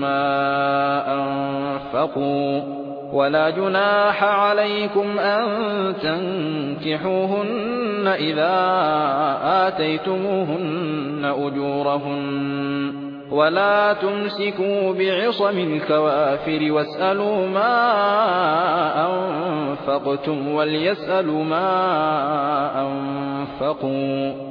ما أنفقوا ولا جناح عليكم أن تنكحوهن إذا آتيتموهن أجورهن ولا تمسكوا بعصم الكوافر واسألوا ما أنفقتم وليسألوا ما أنفقوا